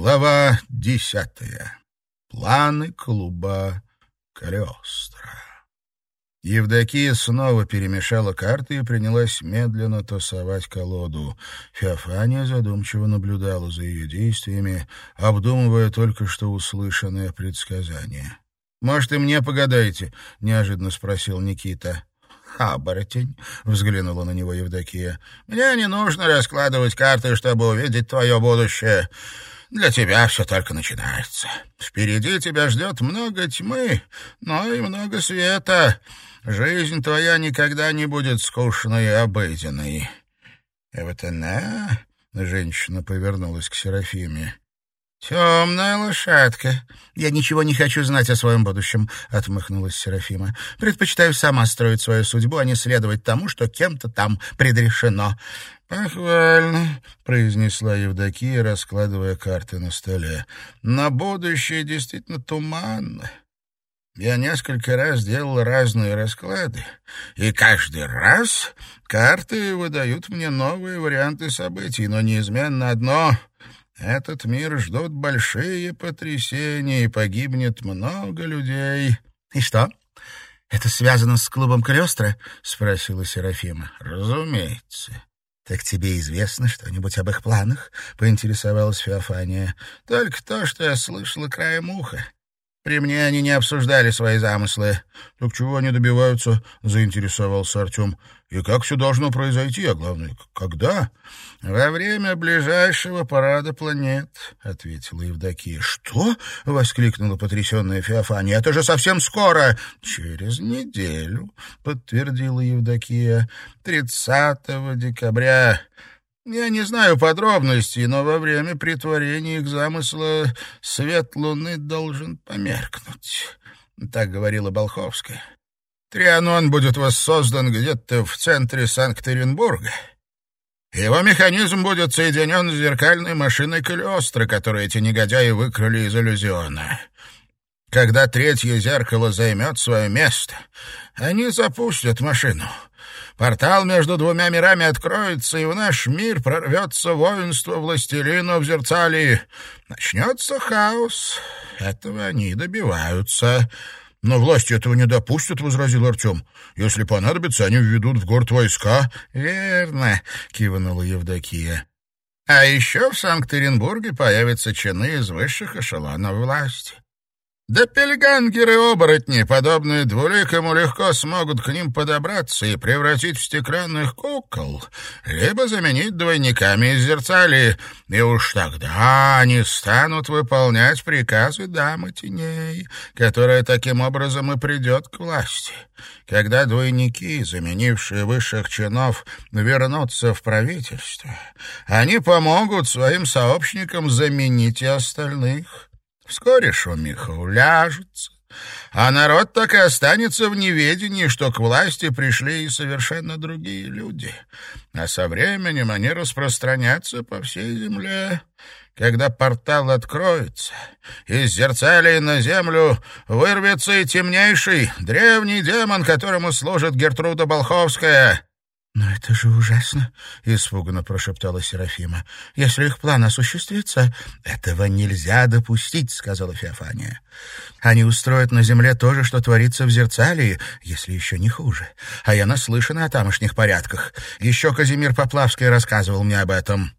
Глава десятая. Планы клуба Калиостро. Евдокия снова перемешала карты и принялась медленно тасовать колоду. Феофания задумчиво наблюдала за ее действиями, обдумывая только что услышанное предсказание. «Может, и мне погадаете?» — неожиданно спросил Никита. «Оборотень», — взглянула на него Евдокия. «Мне не нужно раскладывать карты, чтобы увидеть твое будущее. Для тебя все только начинается. Впереди тебя ждет много тьмы, но и много света». Жизнь твоя никогда не будет скучной и обыденной. Вот она, женщина повернулась к Серафиме, «Темная лошадка. Я ничего не хочу знать о своем будущем», — отмахнулась Серафима. «Предпочитаю сама строить свою судьбу, а не следовать тому, что кем-то там предрешено». «Похвально», — произнесла Евдокия, раскладывая карты на столе. «На будущее действительно туманно. Я несколько раз делал разные расклады, и каждый раз карты выдают мне новые варианты событий, но неизменно одно — этот мир ждут большие потрясения, и погибнет много людей. — И что, это связано с клубом Калиостро? — спросила Серафима. — Разумеется. — Так тебе известно что-нибудь об их планах? — поинтересовалась Феофания. — Только то, что я слышала краем уха. При мне они не обсуждали свои замыслы. — Так чего они добиваются? — заинтересовался Артем. — И как все должно произойти, а главное, когда? — Во время ближайшего парада планет, — ответила Евдокия. — Что? — воскликнула потрясенная Феофания. — Это же совсем скоро! — Через неделю, — подтвердила Евдокия. — 30 декабря я не знаю подробностей, но во время притворения их замысла свет луны должен померкнуть. Так говорила Болховская. Трианон будет воссоздан где-то в центре Санкт-Петербурга. Его механизм будет соединен с зеркальной машиной Калиостро, которую эти негодяи выкрали из иллюзиона. Когда третье зеркало займет свое место, они запустят машину — Портал между двумя мирами откроется, и в наш мир прорвется воинство властелина в зерцалии. Начнется хаос. Этого они добиваются. — Но власти этого не допустят, — возразил Артем. — Если понадобится, они введут в город войска. — Верно, — кивнула Евдокия. — А еще в Санкт-Петербурге появятся чины из высших эшелонов власти. Да пельгангеры-оборотни, подобные двуликому, легко смогут к ним подобраться и превратить в стеклянных кукол, либо заменить двойниками из зерцали, и уж тогда они станут выполнять приказы дамы теней, которая таким образом и придет к власти. Когда двойники, заменившие высших чинов, вернутся в правительство, они помогут своим сообщникам заменить и остальных». Вскоре шумиха уляжется, а народ так и останется в неведении, что к власти пришли и совершенно другие люди. А со временем они распространятся по всей земле. Когда портал откроется, из зерцалии на землю вырвется и темнейший, древний демон, которому служит Гертруда Болховская. «Но это же ужасно!» — испуганно прошептала Серафима. «Если их план осуществится, этого нельзя допустить», — сказала Феофания. «Они устроят на земле то же, что творится в Зерцалии, если еще не хуже. А я наслышана о тамошних порядках. Еще Казимир Поплавский рассказывал мне об этом».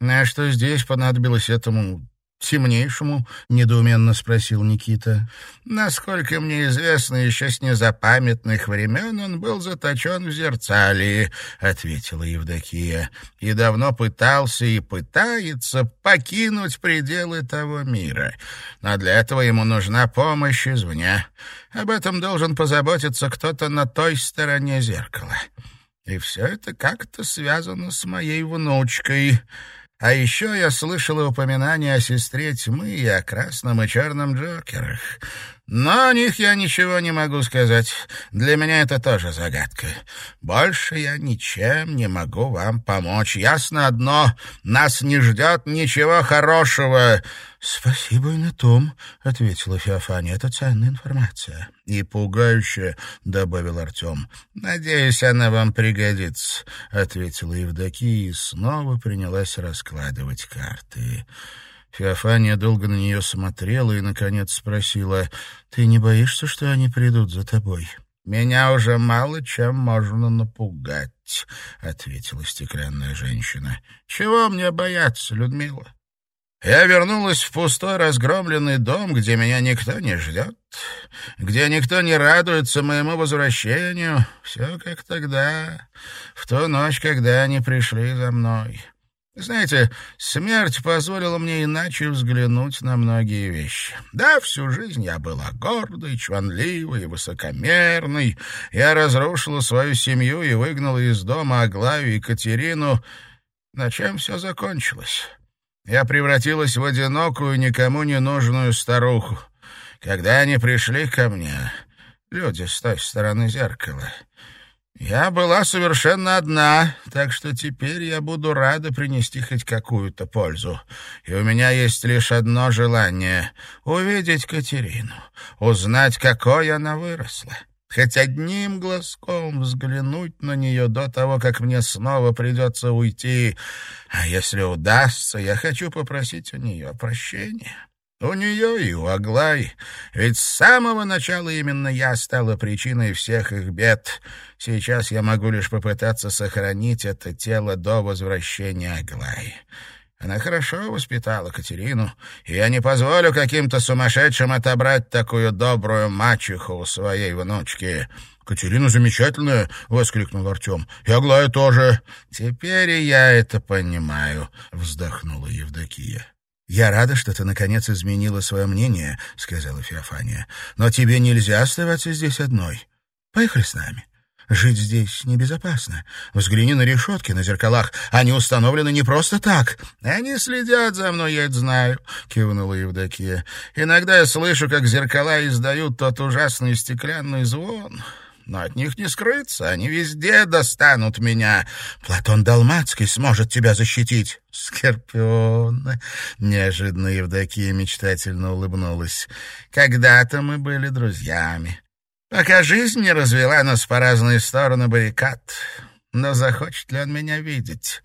«А что здесь понадобилось этому темнейшему?» — недоуменно спросил Никита. «Насколько мне известно, еще с незапамятных времен он был заточен в Зерцалии», — ответила Евдокия, «и давно пытался и пытается покинуть пределы того мира. Но для этого ему нужна помощь извне. Об этом должен позаботиться кто-то на той стороне зеркала. И все это как-то связано с моей внучкой». А еще я слышала упоминания о сестре тьмы и о красном и черном Джокерах. Но о них я ничего не могу сказать. Для меня это тоже загадка. Больше я ничем не могу вам помочь. Ясно одно — нас не ждет ничего хорошего. — Спасибо и на том, — ответила Феофания. — Это ценная информация. — И пугающая, — добавил Артем. — Надеюсь, она вам пригодится, — ответила Евдокия и снова принялась раскладывать карты. Феофания долго на нее смотрела и, наконец, спросила, «Ты не боишься, что они придут за тобой?» «Меня уже мало чем можно напугать», — ответила стеклянная женщина. «Чего мне бояться, Людмила?» Я вернулась в пустой разгромленный дом, где меня никто не ждет, где никто не радуется моему возвращению. Все как тогда, в ту ночь, когда они пришли за мной. Знаете, смерть позволила мне иначе взглянуть на многие вещи. Да, всю жизнь я была гордой, чванливой высокомерной. Я разрушила свою семью и выгнала из дома Аглаю и Катерину. На чем все закончилось? Я превратилась в одинокую, никому не нужную старуху. Когда они пришли ко мне, люди с той стороны зеркала, я была совершенно одна, так что теперь я буду рада принести хоть какую-то пользу. И у меня есть лишь одно желание — увидеть Катерину, узнать, какой она выросла хоть одним глазком взглянуть на нее до того, как мне снова придется уйти. А если удастся, я хочу попросить у нее прощения. У нее и у Аглай. Ведь с самого начала именно я стала причиной всех их бед. Сейчас я могу лишь попытаться сохранить это тело до возвращения Аглай. Она хорошо воспитала Катерину, и я не позволю каким-то сумасшедшим отобрать такую добрую мачеху у своей внучки». «Катерина замечательная!» — воскликнул Артем. «И Аглая тоже!» «Теперь и я это понимаю», — вздохнула Евдокия. «Я рада, что ты, наконец, изменила свое мнение», — сказала Феофания. «Но тебе нельзя оставаться здесь одной. Поехали с нами. Жить здесь небезопасно. Взгляни на решетки на зеркалах. Они установлены не просто так. Они следят за мной, я это знаю, — кивнула Евдокия. Иногда я слышу, как зеркала издают тот ужасный стеклянный звон. Но от них не скрыться, они везде достанут меня. Платон Далмацкий сможет тебя защитить. Скорпион. Неожиданно Евдокия мечтательно улыбнулась. Когда-то мы были друзьями. Пока жизнь не развела нас по разные стороны баррикад. Но захочет ли он меня видеть?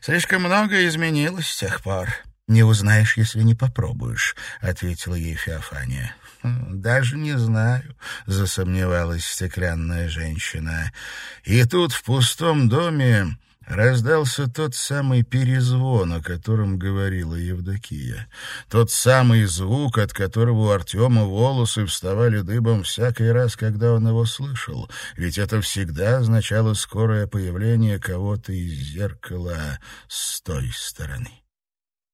Слишком многое изменилось с тех пор. «Не узнаешь, если не попробуешь», — ответила ей Феофания. «Хм, «Даже не знаю», — засомневалась стеклянная женщина. И тут в пустом доме Раздался тот самый перезвон, о котором говорила Евдокия. Тот самый звук, от которого у Артема волосы вставали дыбом всякий раз, когда он его слышал. Ведь это всегда означало скорое появление кого-то из зеркала с той стороны.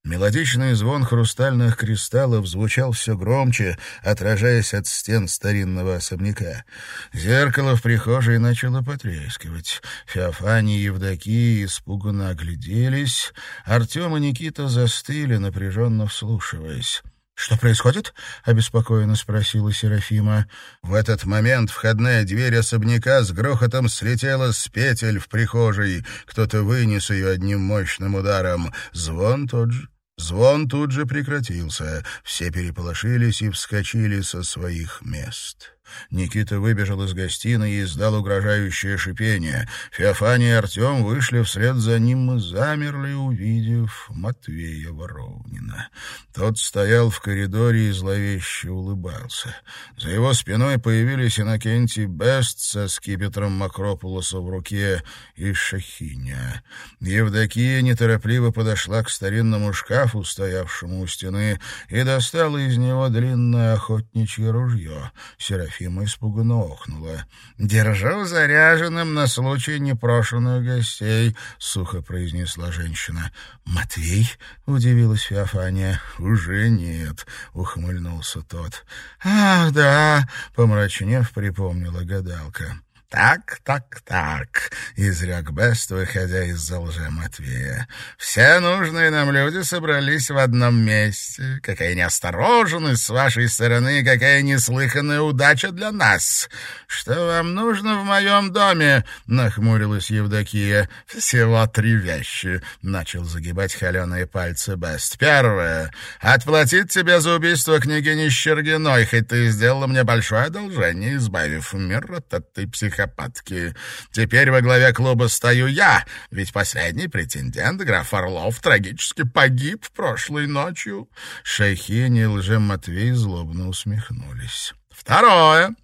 Мелодичный звон хрустальных кристаллов звучал все громче, отражаясь от стен старинного особняка. Зеркало в прихожей начало потрескивать. Феофания и Евдокия испуганно огляделись. Артем и Никита застыли, напряженно вслушиваясь. «Что происходит?» — обеспокоенно спросила Серафима. В этот момент входная дверь особняка с грохотом слетела с петель в прихожей. Кто-то вынес ее одним мощным ударом. Звон тот же. Звон тут же прекратился. Все переполошились и вскочили со своих мест. Никита выбежал из гостиной и издал угрожающее шипение. Феофания и Артем вышли вслед за ним и замерли, увидев Матвея Воровнина. Тот стоял в коридоре и зловеще улыбался. За его спиной появились Иннокентий Бест со скипетром Макропулоса в руке и Шахиня. Евдокия неторопливо подошла к старинному шкафу, стоявшему у стены, и достала из него длинное охотничье ружье. Серафим Ефима испуганно охнула. «Держу заряженным на случай непрошенных гостей», — сухо произнесла женщина. «Матвей?» — удивилась Феофания. «Уже нет», — ухмыльнулся тот. «Ах, да», — помрачнев, припомнила гадалка. «Так, так, так», — изрек Бест, выходя из-за Матвея. «Все нужные нам люди собрались в одном месте. Какая неосторожность с вашей стороны, какая неслыханная удача для нас. Что вам нужно в моем доме?» — нахмурилась Евдокия. «Всего три вещи», — начал загибать холеные пальцы Бест. «Первое — отплатить тебе за убийство княгини Щергиной, хоть ты сделала мне большое одолжение, избавив мир от этой психологии хапатки. Теперь во главе клуба стою я, ведь последний претендент, граф Орлов, трагически погиб прошлой ночью». Шейхин и лже-Матвей злобно усмехнулись. Второе.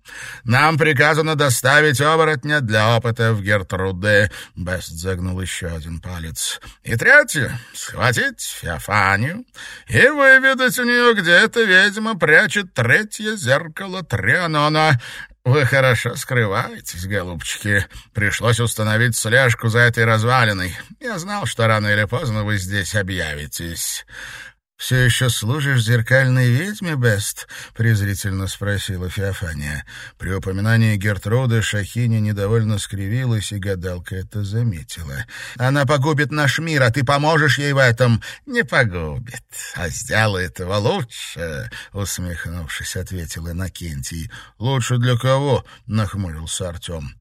Нам приказано доставить оборотня для опыта в Гертруде. Бест загнул еще один палец. И третье. Схватить Феофанию и выведать у нее, где эта ведьма прячет третье зеркало Трианона. «Вы хорошо скрываетесь, голубчики. Пришлось установить слежку за этой развалиной. Я знал, что рано или поздно вы здесь объявитесь. «Все еще служишь зеркальной ведьме, Бест?» — презрительно спросила Феофания. При упоминании Гертруды Шахиня недовольно скривилась, и гадалка это заметила. «Она погубит наш мир, а ты поможешь ей в этом?» «Не погубит, а сделает его лучше», — усмехнувшись, ответил Иннокентий. «Лучше для кого?» — нахмурился Артем.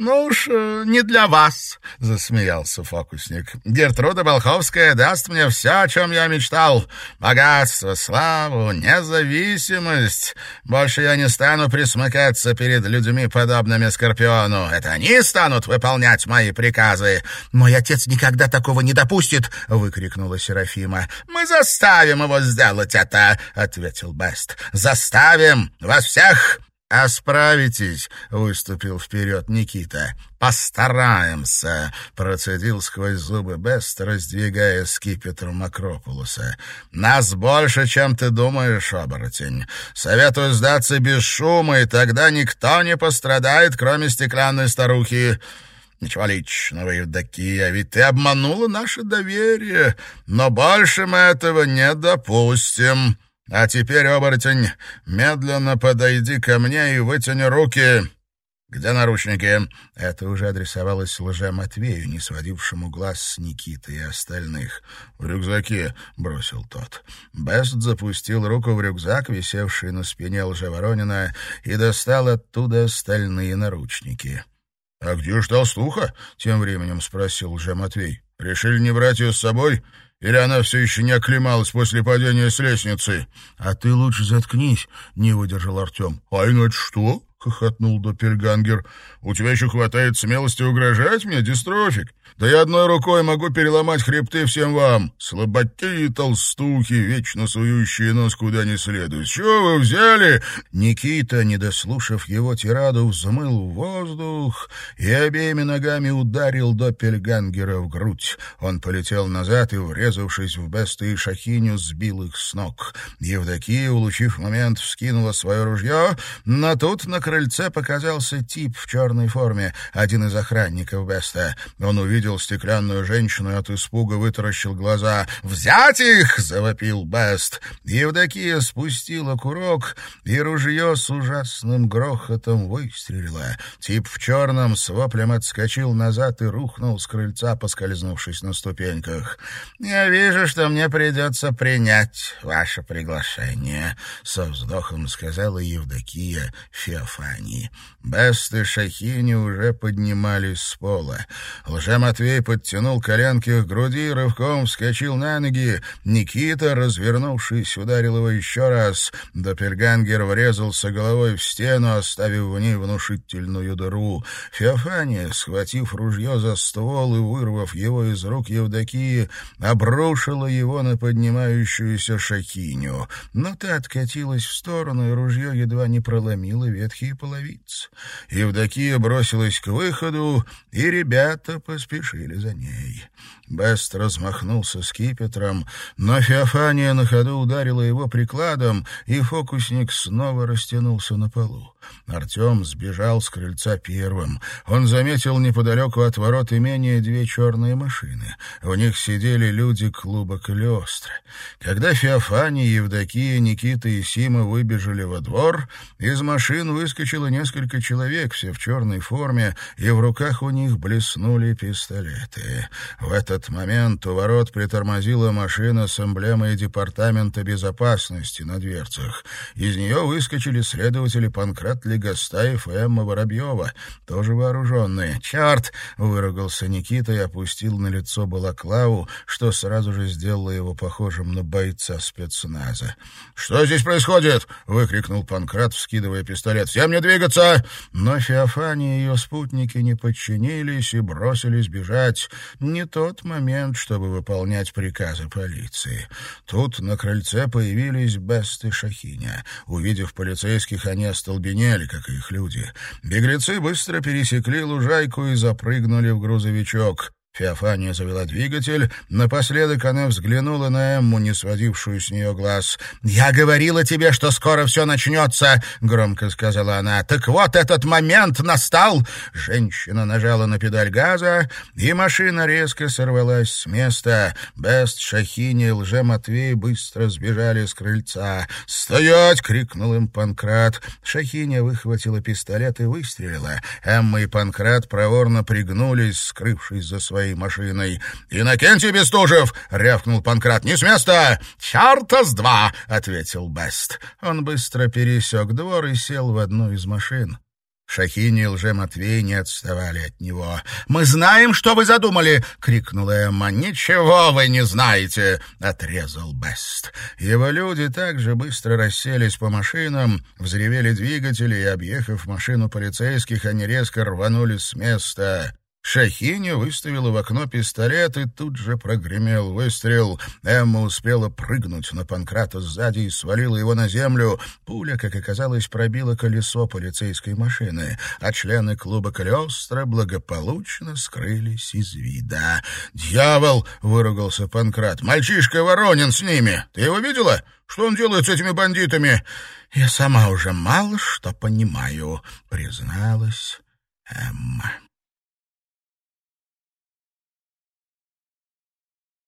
«Ну уж э, не для вас», — засмеялся фокусник. «Гертруда Болховская даст мне все, о чем я мечтал. Богатство, славу, независимость. Больше я не стану присмыкаться перед людьми, подобными Скорпиону. Это они станут выполнять мои приказы». «Мой отец никогда такого не допустит», — выкрикнула Серафима. «Мы заставим его сделать это», — ответил Бест. «Заставим вас всех!» «А справитесь!» — выступил вперед Никита. «Постараемся!» — процедил сквозь зубы Бест, раздвигая скипетр Макропулуса. «Нас больше, чем ты думаешь, оборотень. Советую сдаться без шума, и тогда никто не пострадает, кроме стеклянной старухи». «Ничего личного, Евдокия, ведь ты обманула наше доверие, но больше мы этого не допустим». А теперь, оборотень, медленно подойди ко мне и вытяни руки. Где наручники? Это уже адресовалось лже Матвею, не сводившему глаз с Никиты и остальных. В рюкзаке бросил тот. Бест запустил руку в рюкзак, висевший на спине лжеворонина, и достал оттуда остальные наручники. — А где ж толстуха? — тем временем спросил лже Матвей. — Решили не брать ее с собой? — или она все еще не оклемалась после падения с лестницы? — А ты лучше заткнись, — не выдержал Артем. — А иначе что? — хохотнул Доппельгангер. — У тебя еще хватает смелости угрожать мне, дистрофик? Да я одной рукой могу переломать хребты всем вам. Слаботи и толстухи, вечно сующие нос куда не следует. Чего вы взяли?» Никита, не дослушав его тираду, взмыл в воздух и обеими ногами ударил Доппельгангера в грудь. Он полетел назад и, врезавшись в Беста и Шахиню, сбил их с ног. Евдокия, улучив момент, вскинула свое ружье, но тут на крыльце показался тип в черной форме, один из охранников Беста. Он увидел стеклянную женщину и от испуга вытаращил глаза. «Взять их!» — завопил Бест. Евдокия спустила курок, и ружье с ужасным грохотом выстрелило. Тип в черном с воплем отскочил назад и рухнул с крыльца, поскользнувшись на ступеньках. «Я вижу, что мне придется принять ваше приглашение», — со вздохом сказала Евдокия Феофании. Бест Шахини уже поднимались с пола. Лжемат Матвей подтянул коленки к груди, рывком вскочил на ноги. Никита, развернувшись, ударил его еще раз. Доппельгангер врезался головой в стену, оставив в ней внушительную дыру. Феофания, схватив ружье за ствол и вырвав его из рук Евдокии, обрушила его на поднимающуюся шахиню. Но та откатилась в сторону, и ружье едва не проломило ветхие половицы. Евдокия бросилась к выходу, и ребята поспешили за ней. Бест размахнулся скипетром, но Феофания на ходу ударила его прикладом, и фокусник снова растянулся на полу. Артем сбежал с крыльца первым. Он заметил неподалеку от ворот имения две черные машины. В них сидели люди клуба Калиостро. Когда Феофания, Евдокия, Никита и Сима выбежали во двор, из машин выскочило несколько человек, все в черной форме, и в руках у них блеснули пистолеты. В этот этот момент у ворот притормозила машина с эмблемой Департамента безопасности на дверцах. Из нее выскочили следователи Панкрат Легостаев и Эмма Воробьева, тоже вооруженные. «Черт!» — выругался Никита и опустил на лицо балаклаву, что сразу же сделало его похожим на бойца спецназа. «Что здесь происходит?» — выкрикнул Панкрат, вскидывая пистолет. «Всем не двигаться!» Но Феофания и ее спутники не подчинились и бросились бежать. Не тот момент, чтобы выполнять приказы полиции. Тут на крыльце появились Бест и Шахиня. Увидев полицейских, они остолбенели, как их люди. Беглецы быстро пересекли лужайку и запрыгнули в грузовичок. Феофания завела двигатель. Напоследок она взглянула на Эмму, не сводившую с нее глаз. «Я говорила тебе, что скоро все начнется», — громко сказала она. «Так вот этот момент настал!» Женщина нажала на педаль газа, и машина резко сорвалась с места. Бест, Шахини и Лже-Матвей быстро сбежали с крыльца. «Стоять!» — крикнул им Панкрат. Шахиня выхватила пистолет и выстрелила. Эмма и Панкрат проворно пригнулись, скрывшись за своей своей машиной. «Иннокентий Бестужев!» — рявкнул Панкрат. «Не с места!» «Чарта с два!» — ответил Бест. Он быстро пересек двор и сел в одну из машин. Шахини и лже-Матвей не отставали от него. «Мы знаем, что вы задумали!» — крикнула Эмма. «Ничего вы не знаете!» — отрезал Бест. Его люди также быстро расселись по машинам, взревели двигатели, и, объехав машину полицейских, они резко рванули с места. Шахиня выставила в окно пистолет, и тут же прогремел выстрел. Эмма успела прыгнуть на Панкрата сзади и свалила его на землю. Пуля, как оказалось, пробила колесо полицейской машины, а члены клуба Калиостро благополучно скрылись из вида. «Дьявол!» — выругался Панкрат. «Мальчишка Воронин с ними! Ты его видела? Что он делает с этими бандитами?» «Я сама уже мало что понимаю», — призналась Эмма.